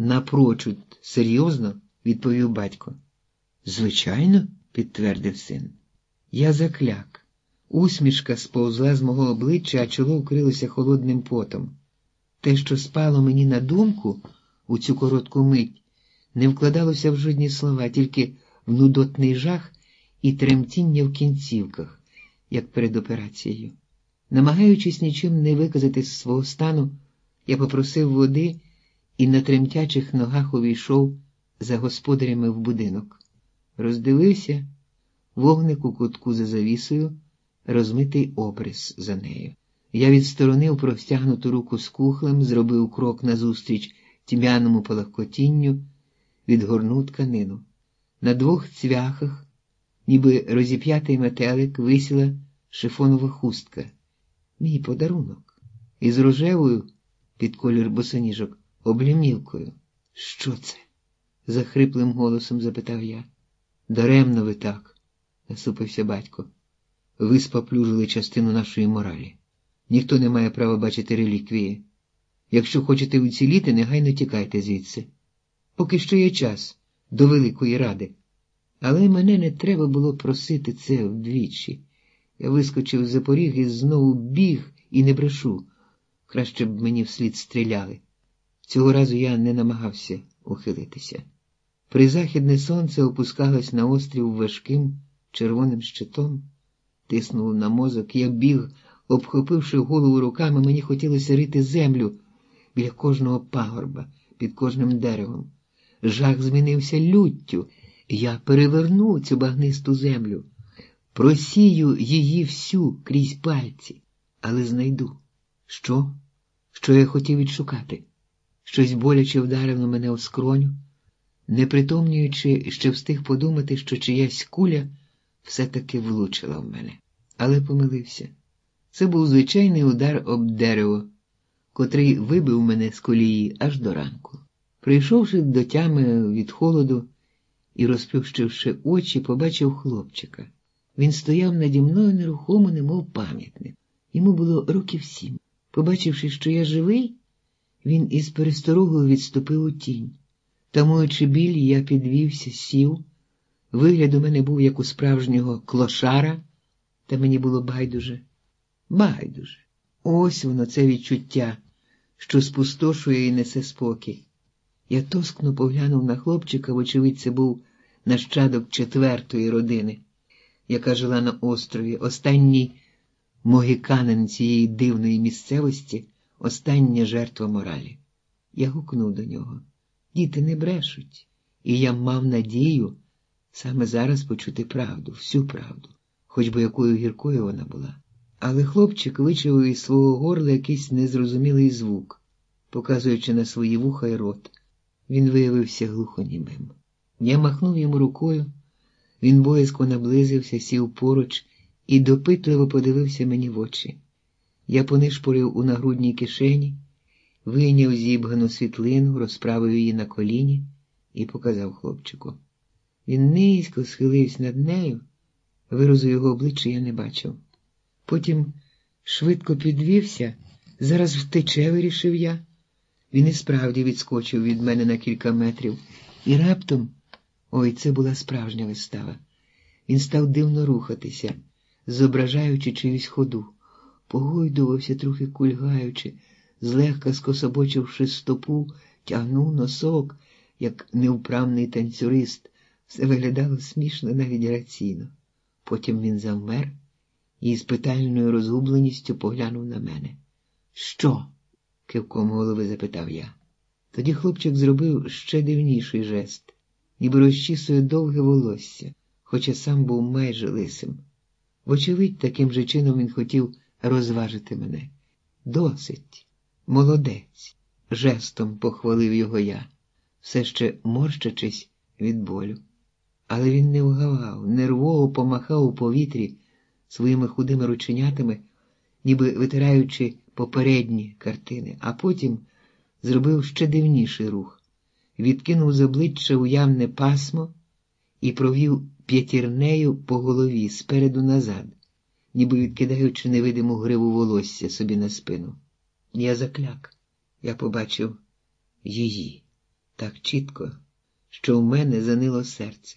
Напрочуд, серйозно, відповів батько. Звичайно, підтвердив син. Я закляк. Усмішка сповзла з мого обличчя, а чоло вкрилося холодним потом. Те, що спало мені на думку у цю коротку мить, не вкладалося в жодні слова, тільки в нудотний жах і тремтіння в кінцівках, як перед операцією. Намагаючись нічим не виказати з свого стану, я попросив води і на тремтячих ногах увійшов за господарями в будинок. Роздивився вогник у кутку за завісою, розмитий обрис за нею. Я відсторонив простягнуту руку з кухлем, зробив крок назустріч тьмяному полагкотінню, відгорнув тканину. На двох цвяхах, ніби розіп'ятий метелик, висіла шифонова хустка. Мій подарунок. Із рожевою під колір босоніжок, облімілкою. Що це? захриплим голосом запитав я. Даремно ви так, насупився батько. Ви споплюжили частину нашої моралі. Ніхто не має права бачити реліквії. Якщо хочете уціліти, негайно тікайте звідси. Поки що є час до Великої Ради. Але мене не треба було просити це вдвічі. Я вискочив з запоріг і знову біг і не брешу. Краще б мені вслід стріляли. Цього разу я не намагався ухилитися. Призахідне сонце опускалось на острів важким червоним щитом, тиснуло на мозок, я біг, обхопивши голову руками, мені хотілося рити землю біля кожного пагорба, під кожним деревом. Жах змінився люттю, я переверну цю багнисту землю, просію її всю крізь пальці, але знайду. Що? Що я хотів відшукати? Щось боляче вдарило мене у скроню, не притомнюючи, ще встиг подумати, що чиясь куля все-таки влучила в мене, але помилився. Це був звичайний удар об дерево, котрий вибив мене з колії аж до ранку. Прийшовши до тями від холоду і розплющивши очі, побачив хлопчика. Він стояв наді мною нерухомо, немов пам'ятник. Йому було років сім. Побачивши, що я живий, він із пересторогою відступив у тінь. Тамуючи біль, я підвівся, сів. Вигляд у мене був як у справжнього клошара, та мені було байдуже. Байдуже. Ось воно, це відчуття, що спустошує і несе спокій. Я тоскно поглянув на хлопчика, вочевидь, це був нащадок четвертої родини, яка жила на острові, останній могіканин цієї дивної місцевості, остання жертва моралі. Я гукнув до нього. Діти не брешуть, і я мав надію саме зараз почути правду, всю правду, хоч би якою гіркою вона була. Але хлопчик вичавив із свого горла якийсь незрозумілий звук, показуючи на свої вуха й рот. Він виявився глухонімим. Я махнув йому рукою, він боязко наблизився, сів поруч і допитливо подивився мені в очі. Я понишпорив у нагрудній кишені, вийняв зібгану світлину, розправив її на коліні і показав хлопчику. Він низько схилився над нею, виразу його обличчя я не бачив. Потім швидко підвівся, зараз втече, вирішив я. Він і справді відскочив від мене на кілька метрів, і раптом, ой, це була справжня вистава. Він став дивно рухатися, зображаючи чиюсь ходу, погойдувався, трохи кульгаючи, злегка скособочивши стопу, тягнув носок, як невправний танцюрист, все виглядало смішно, навіть раційно. Потім він завмер і з питальною розгубленістю поглянув на мене. Що? кивком голови запитав я. Тоді хлопчик зробив ще дивніший жест, ніби розчісує довге волосся, хоча сам був майже лисим. Вочевидь, таким же чином він хотів розважити мене. Досить, молодець, жестом похвалив його я, все ще морщачись від болю. Але він не вгавав, нервово помахав у повітрі своїми худими рученятами, ніби витираючи попередні картини, а потім зробив ще дивніший рух, відкинув з обличчя уявне пасмо і провів п'ятірнею по голові спереду назад, ніби відкидаючи невидиму гриву волосся собі на спину. Я закляк, я побачив її, так чітко, що в мене занило серце.